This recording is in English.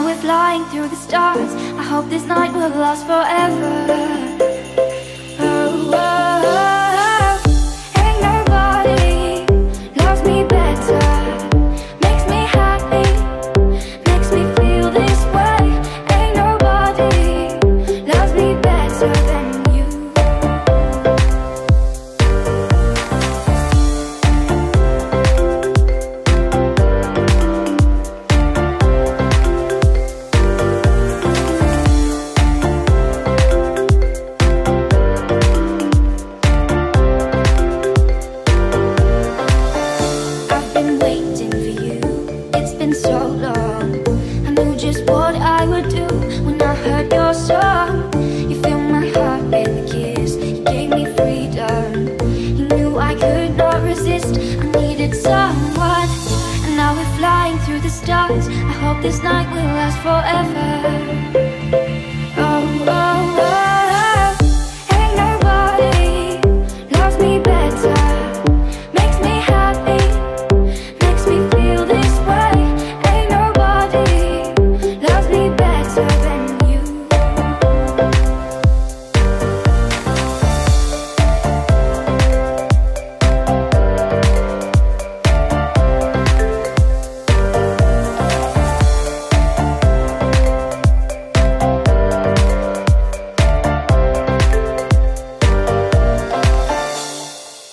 now we're flying through the stars. I hope this night will last forever. Oh. oh, oh. Ain't nobody loves me better. It's been so long. I knew just what I would do when I heard your song. You filled my heart with a kiss. You gave me freedom. You knew I could not resist. I needed someone. And now we're flying through the stars. I hope this night will last forever.